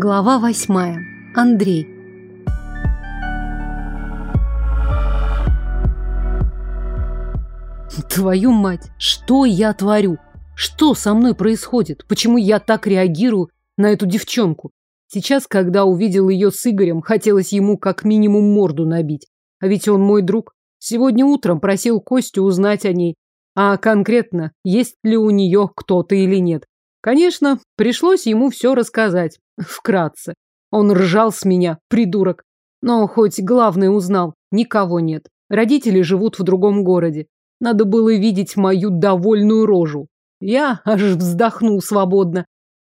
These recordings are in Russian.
Глава восьмая. Андрей. Твою мать, что я творю? Что со мной происходит? Почему я так реагирую на эту девчонку? Сейчас, когда увидел ее с Игорем, хотелось ему как минимум морду набить. А ведь он мой друг. Сегодня утром просил Костю узнать о ней. А конкретно, есть ли у нее кто-то или нет. Конечно, пришлось ему все рассказать. Вкратце. Он ржал с меня, придурок. Но хоть главное узнал, никого нет. Родители живут в другом городе. Надо было видеть мою довольную рожу. Я аж вздохнул свободно.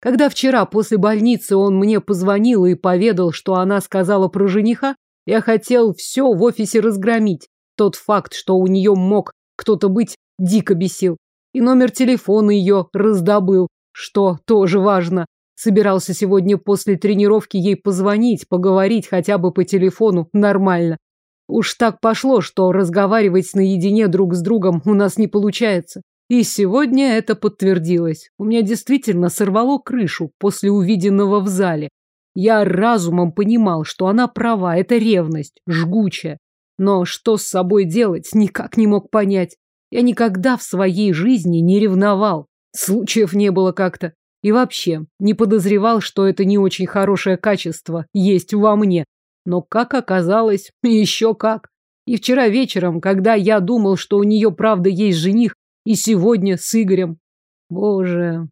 Когда вчера после больницы он мне позвонил и поведал, что она сказала про жениха, я хотел все в офисе разгромить. Тот факт, что у нее мог кто-то быть, дико бесил. И номер телефона ее раздобыл, что тоже важно. Собирался сегодня после тренировки ей позвонить, поговорить хотя бы по телефону нормально. Уж так пошло, что разговаривать наедине друг с другом у нас не получается. И сегодня это подтвердилось. У меня действительно сорвало крышу после увиденного в зале. Я разумом понимал, что она права, это ревность, жгучая. Но что с собой делать, никак не мог понять. Я никогда в своей жизни не ревновал. Случаев не было как-то. И вообще, не подозревал, что это не очень хорошее качество есть во мне. Но, как оказалось, еще как. И вчера вечером, когда я думал, что у нее правда есть жених, и сегодня с Игорем. Боже,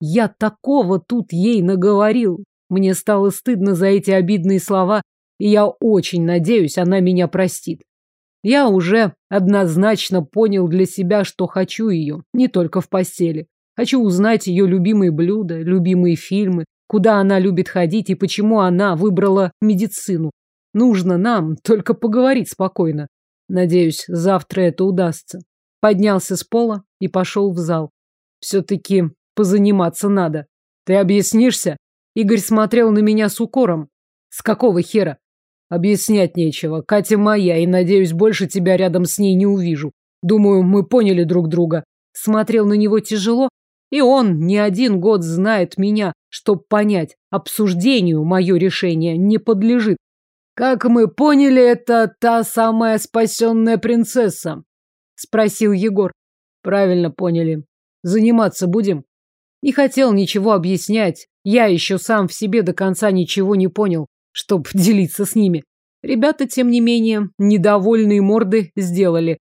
я такого тут ей наговорил. Мне стало стыдно за эти обидные слова, и я очень надеюсь, она меня простит. Я уже однозначно понял для себя, что хочу ее, не только в постели. Хочу узнать ее любимые блюда, любимые фильмы, куда она любит ходить и почему она выбрала медицину. Нужно нам только поговорить спокойно. Надеюсь, завтра это удастся. Поднялся с пола и пошел в зал. Все-таки позаниматься надо. Ты объяснишься? Игорь смотрел на меня с укором. С какого хера? Объяснять нечего. Катя моя, и, надеюсь, больше тебя рядом с ней не увижу. Думаю, мы поняли друг друга. Смотрел на него тяжело, и он не один год знает меня, чтоб понять, обсуждению мое решение не подлежит. Как мы поняли, это та самая спасенная принцесса? Спросил Егор. Правильно поняли. Заниматься будем? Не хотел ничего объяснять. Я еще сам в себе до конца ничего не понял, чтоб делиться с ними. Ребята, тем не менее, недовольные морды сделали.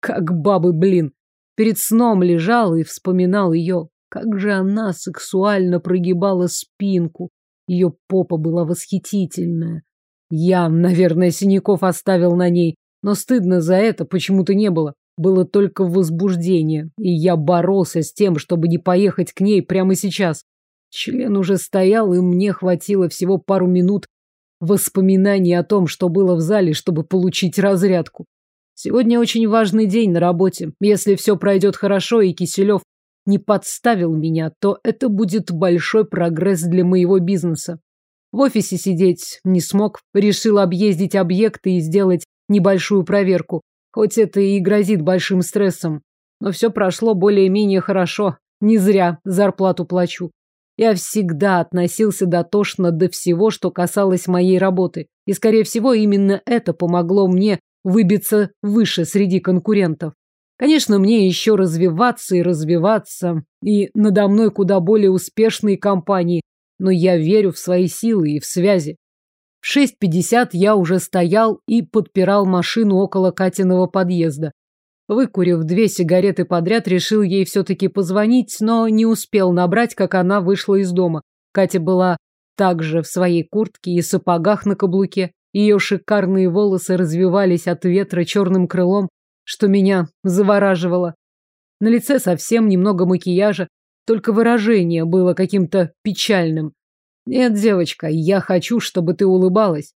Как бабы, блин. Перед сном лежал и вспоминал ее. Как же она сексуально прогибала спинку. Ее попа была восхитительная. Я, наверное, синяков оставил на ней, но стыдно за это почему-то не было. Было только возбуждение, и я боролся с тем, чтобы не поехать к ней прямо сейчас. Член уже стоял, и мне хватило всего пару минут воспоминаний о том, что было в зале, чтобы получить разрядку. Сегодня очень важный день на работе. Если все пройдет хорошо и Киселев не подставил меня, то это будет большой прогресс для моего бизнеса. В офисе сидеть не смог, решил объездить объекты и сделать небольшую проверку. Хоть это и грозит большим стрессом. Но все прошло более-менее хорошо. Не зря зарплату плачу. Я всегда относился дотошно до всего, что касалось моей работы. И, скорее всего, именно это помогло мне выбиться выше среди конкурентов. Конечно, мне еще развиваться и развиваться, и надо мной куда более успешные компании, но я верю в свои силы и в связи. В 6.50 я уже стоял и подпирал машину около Катиного подъезда. Выкурив две сигареты подряд, решил ей все-таки позвонить, но не успел набрать, как она вышла из дома. Катя была также в своей куртке и сапогах на каблуке. Ее шикарные волосы развивались от ветра черным крылом, что меня завораживало. На лице совсем немного макияжа, только выражение было каким-то печальным. Нет, девочка, я хочу, чтобы ты улыбалась.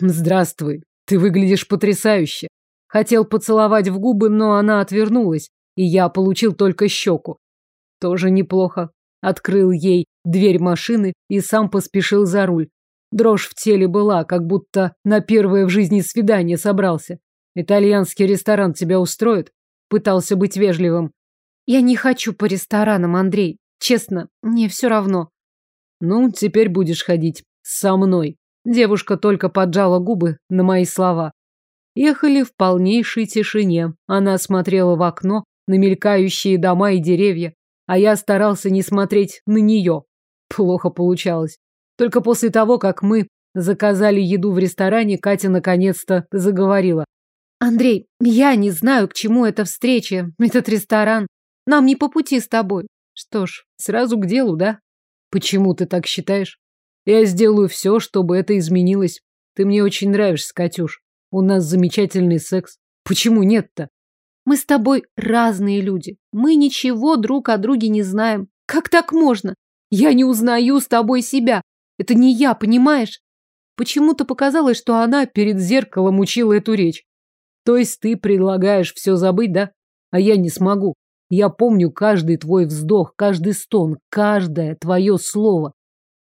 Здравствуй, ты выглядишь потрясающе. Хотел поцеловать в губы, но она отвернулась, и я получил только щеку. Тоже неплохо. Открыл ей дверь машины и сам поспешил за руль. Дрожь в теле была, как будто на первое в жизни свидание собрался. Итальянский ресторан тебя устроит? Пытался быть вежливым. Я не хочу по ресторанам, Андрей. Честно, мне все равно. Ну, теперь будешь ходить со мной. Девушка только поджала губы на мои слова. Ехали в полнейшей тишине. Она смотрела в окно на мелькающие дома и деревья, а я старался не смотреть на нее. Плохо получалось. Только после того, как мы заказали еду в ресторане, Катя наконец-то заговорила. Андрей, я не знаю, к чему эта встреча, этот ресторан. Нам не по пути с тобой. Что ж, сразу к делу, да? Почему ты так считаешь? Я сделаю все, чтобы это изменилось. Ты мне очень нравишься, Катюш. У нас замечательный секс. Почему нет-то? Мы с тобой разные люди. Мы ничего друг о друге не знаем. Как так можно? Я не узнаю с тобой себя. Это не я, понимаешь? Почему-то показалось, что она перед зеркалом учила эту речь. То есть ты предлагаешь все забыть, да? А я не смогу. Я помню каждый твой вздох, каждый стон, каждое твое слово.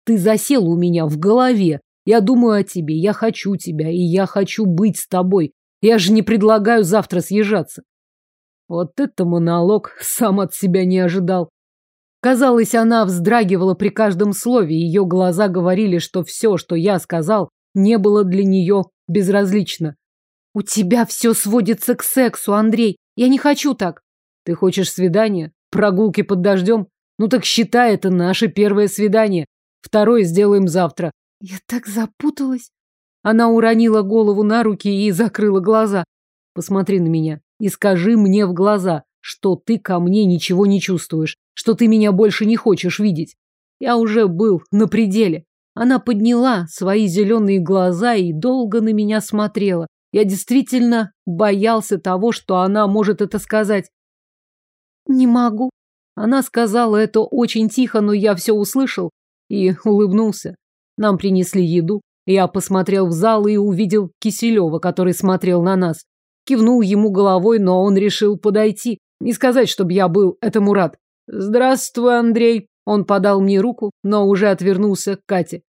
Ты засел у меня в голове. Я думаю о тебе, я хочу тебя, и я хочу быть с тобой. Я же не предлагаю завтра съезжаться. Вот это монолог сам от себя не ожидал. Казалось, она вздрагивала при каждом слове, ее глаза говорили, что все, что я сказал, не было для нее безразлично. «У тебя все сводится к сексу, Андрей. Я не хочу так». «Ты хочешь свидания? Прогулки под дождем? Ну так считай это наше первое свидание. Второе сделаем завтра». Я так запуталась. Она уронила голову на руки и закрыла глаза. «Посмотри на меня и скажи мне в глаза, что ты ко мне ничего не чувствуешь что ты меня больше не хочешь видеть. Я уже был на пределе. Она подняла свои зеленые глаза и долго на меня смотрела. Я действительно боялся того, что она может это сказать. Не могу. Она сказала это очень тихо, но я все услышал и улыбнулся. Нам принесли еду. Я посмотрел в зал и увидел Киселева, который смотрел на нас. Кивнул ему головой, но он решил подойти. Не сказать, чтобы я был этому рад. «Здравствуй, Андрей!» Он подал мне руку, но уже отвернулся к Кате.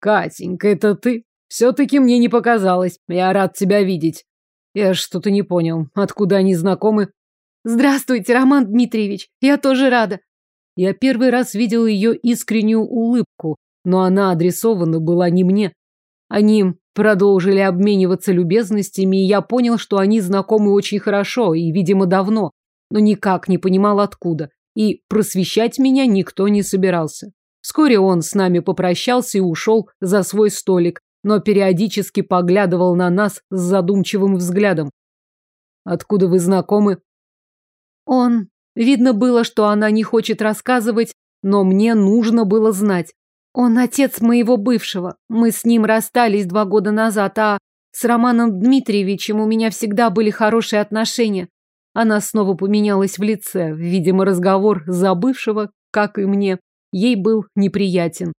«Катенька, это ты? Все-таки мне не показалось. Я рад тебя видеть». Я что-то не понял. Откуда они знакомы? «Здравствуйте, Роман Дмитриевич. Я тоже рада». Я первый раз видел ее искреннюю улыбку, но она адресована была не мне. Они продолжили обмениваться любезностями, и я понял, что они знакомы очень хорошо и, видимо, давно, но никак не понимал, откуда и просвещать меня никто не собирался. Вскоре он с нами попрощался и ушел за свой столик, но периодически поглядывал на нас с задумчивым взглядом. «Откуда вы знакомы?» «Он...» Видно было, что она не хочет рассказывать, но мне нужно было знать. Он отец моего бывшего. Мы с ним расстались два года назад, а с Романом Дмитриевичем у меня всегда были хорошие отношения. Она снова поменялась в лице. Видимо, разговор забывшего, как и мне, ей был неприятен.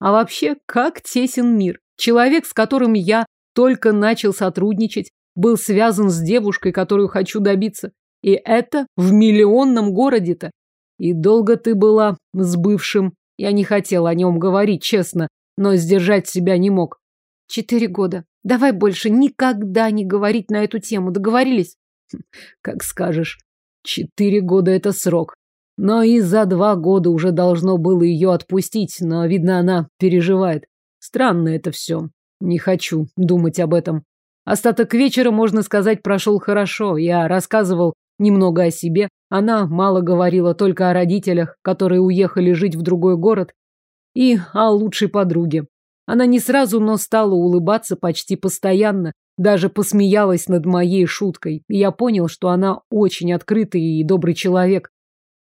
А вообще, как тесен мир. Человек, с которым я только начал сотрудничать, был связан с девушкой, которую хочу добиться. И это в миллионном городе-то. И долго ты была с бывшим. Я не хотел о нем говорить, честно, но сдержать себя не мог. Четыре года. Давай больше никогда не говорить на эту тему. Договорились? Как скажешь. Четыре года это срок. Но и за два года уже должно было ее отпустить, но, видно, она переживает. Странно это все. Не хочу думать об этом. Остаток вечера, можно сказать, прошел хорошо. Я рассказывал немного о себе. Она мало говорила только о родителях, которые уехали жить в другой город, и о лучшей подруге. Она не сразу, но стала улыбаться почти постоянно, даже посмеялась над моей шуткой, и я понял, что она очень открытый и добрый человек.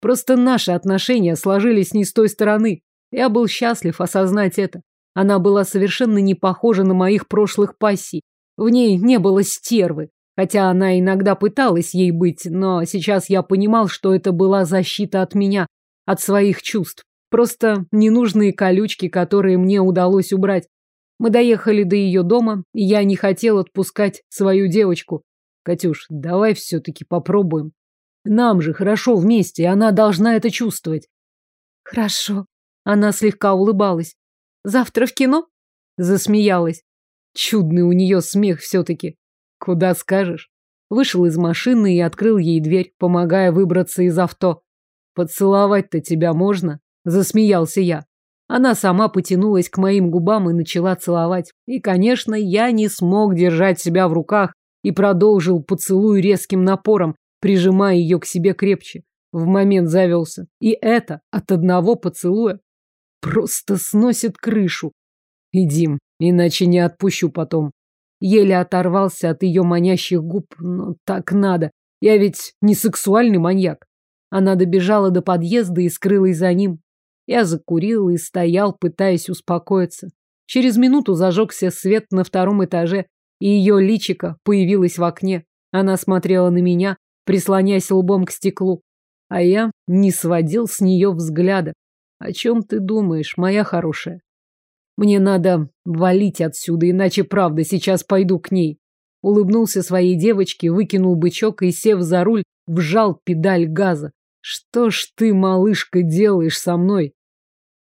Просто наши отношения сложились не с той стороны. Я был счастлив осознать это. Она была совершенно не похожа на моих прошлых пассий. В ней не было стервы, хотя она иногда пыталась ей быть, но сейчас я понимал, что это была защита от меня, от своих чувств. Просто ненужные колючки, которые мне удалось убрать. Мы доехали до ее дома, и я не хотел отпускать свою девочку. Катюш, давай все-таки попробуем. Нам же хорошо вместе, и она должна это чувствовать. Хорошо. Она слегка улыбалась. Завтра в кино? Засмеялась. Чудный у нее смех все-таки. Куда скажешь? Вышел из машины и открыл ей дверь, помогая выбраться из авто. Поцеловать-то тебя можно? Засмеялся я. Она сама потянулась к моим губам и начала целовать. И, конечно, я не смог держать себя в руках и продолжил поцелуй резким напором, прижимая ее к себе крепче. В момент завелся. И это от одного поцелуя. Просто сносит крышу. Идим, иначе не отпущу потом. Еле оторвался от ее манящих губ, но так надо. Я ведь не сексуальный маньяк. Она добежала до подъезда и скрылась за ним. Я закурил и стоял, пытаясь успокоиться. Через минуту зажегся свет на втором этаже, и ее личико появилось в окне. Она смотрела на меня, прислоняясь лбом к стеклу, а я не сводил с нее взгляда. О чем ты думаешь, моя хорошая? Мне надо валить отсюда, иначе правда сейчас пойду к ней. Улыбнулся своей девочке, выкинул бычок и, сев за руль, вжал педаль газа. Что ж ты, малышка, делаешь со мной?